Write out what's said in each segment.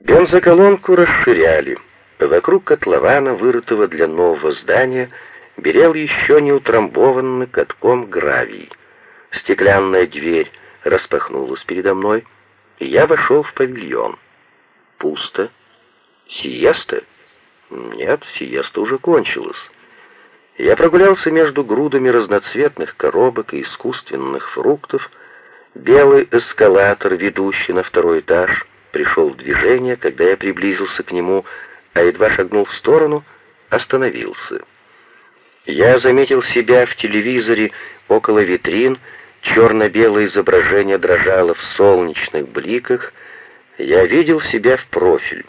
Бензоколонку расширяли. Вокруг котлована, вырытого для нового здания, берел еще не утрамбованный катком гравий. Стеклянная дверь распахнулась передо мной, и я вошел в павильон. Пусто. Сиеста? Нет, сиеста уже кончилась. Я прогулялся между грудами разноцветных коробок и искусственных фруктов. Белый эскалатор, ведущий на второй этаж, пришел в движение, когда я приблизился к нему, а едва шагнул в сторону, остановился. Я заметил себя в телевизоре около витрин, черно-белое изображение дрожало в солнечных бликах, я видел себя в профиль.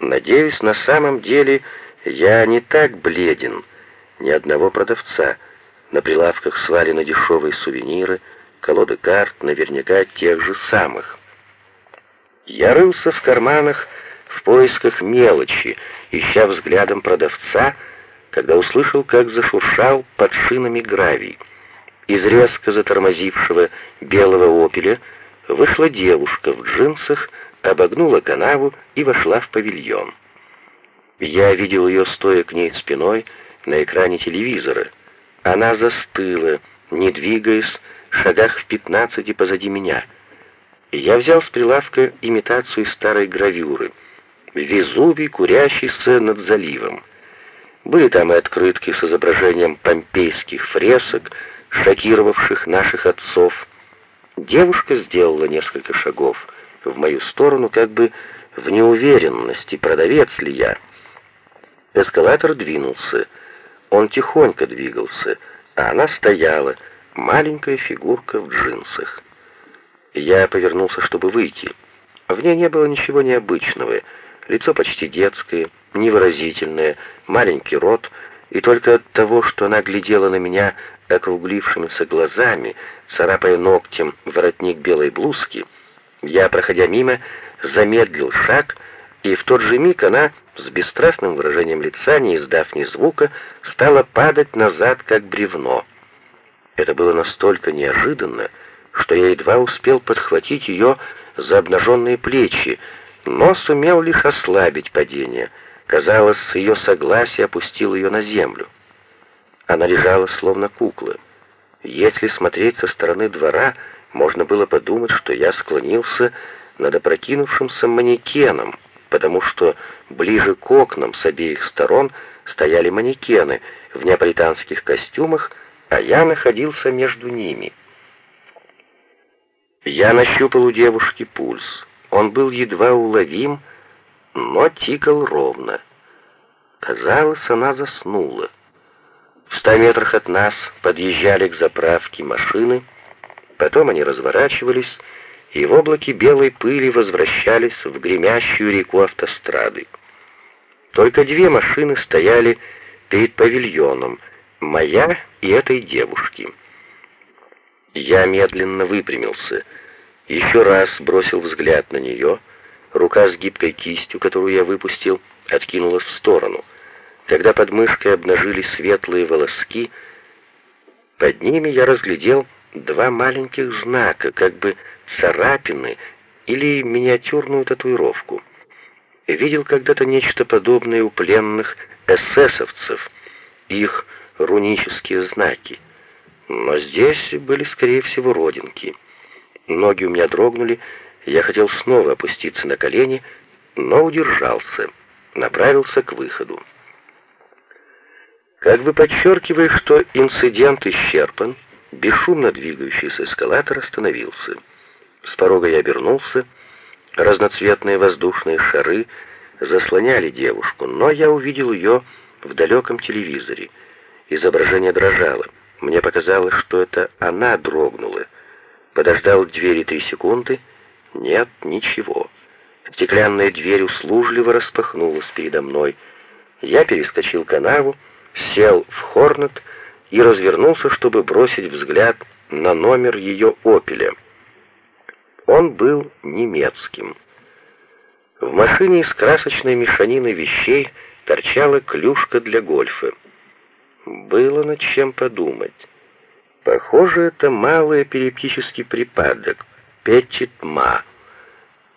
Надеюсь, на самом деле я не так бледен, ни одного продавца. На прилавках свалены дешевые сувениры, колоды карт, наверняка тех же самых. Я рылся в карманах в поисках мелочи, ища взглядом продавца, когда услышал, как зашуршал под шинами гравий. Из резко затормозившего белого «Опеля» вышла девушка в джинсах, обогнула канаву и вошла в павильон. Я видел ее, стоя к ней спиной, на экране телевизора. Она застыла, не двигаясь, шагах в пятнадцати позади меня — я взял с прилавка имитацию старой гравюры. Везувий, курящийся над заливом. Были там и открытки с изображением помпейских фресок, шокировавших наших отцов. Девушка сделала несколько шагов в мою сторону, как бы в неуверенности, продавец ли я. Эскалатор двинулся. Он тихонько двигался, а она стояла, маленькая фигурка в джинсах. Я повернулся, чтобы выйти. В ней не было ничего необычного. Лицо почти детское, невыразительное, маленький рот, и только от того, что она глядела на меня округлившимися глазами, царапая ногтем воротник белой блузки, я, проходя мимо, замедлил шаг, и в тот же миг она, с бесстрастным выражением лица, не издав ни звука, стала падать назад, как бревно. Это было настолько неожиданно, что я едва успел подхватить ее за обнаженные плечи, но сумел лишь ослабить падение. Казалось, ее согласие опустило ее на землю. Она лежала, словно кукла. Если смотреть со стороны двора, можно было подумать, что я склонился над опрокинувшимся манекеном, потому что ближе к окнам с обеих сторон стояли манекены в неаполитанских костюмах, а я находился между ними. Я нащупал у девушки пульс. Он был едва уловим, но тикал ровно. Казалось, она заснула. В ста метрах от нас подъезжали к заправке машины, потом они разворачивались, и в облаке белой пыли возвращались в гремящую реку автострады. Только две машины стояли перед павильоном, моя и этой девушки. Я медленно выпрямился, еще раз бросил взгляд на нее. Рука с гибкой кистью, которую я выпустил, откинулась в сторону. Когда под мышкой обнажились светлые волоски, под ними я разглядел два маленьких знака, как бы царапины или миниатюрную татуировку. Видел когда-то нечто подобное у пленных эсэсовцев, их рунические знаки. Но здесь были, скорее всего, родинки. Ноги у меня дрогнули, я хотел снова опуститься на колени, но удержался, направился к выходу. Как бы подчеркивая, что инцидент исчерпан, бесшумно двигающийся эскалатор остановился. С порога я обернулся, разноцветные воздушные шары заслоняли девушку, но я увидел ее в далеком телевизоре. Изображение дрожало. Мне показалось, что это она дрогнула. Подождал двери три секунды. Нет, ничего. Стеклянная дверь услужливо распахнулась передо мной. Я перескочил канаву, сел в хорнет и развернулся, чтобы бросить взгляд на номер ее «Опеля». Он был немецким. В машине из красочной мешанины вещей торчала клюшка для гольфа. Было над чем подумать. Похоже, это малый эпилептический припадок, петитма.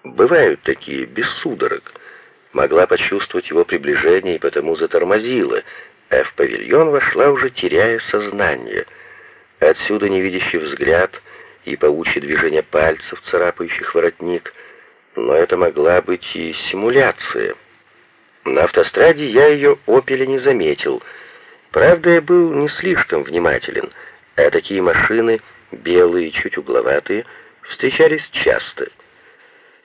Бывают такие, без судорог. Могла почувствовать его приближение и потому затормозила, а в павильон вошла уже теряя сознание. Отсюда невидящий взгляд и паучье движение пальцев, царапающих воротник. Но это могла быть и симуляция. На автостраде я ее «Опеля» не заметил. Правда, я был не слишком внимателен, а такие машины, белые, чуть угловатые, встречались часто —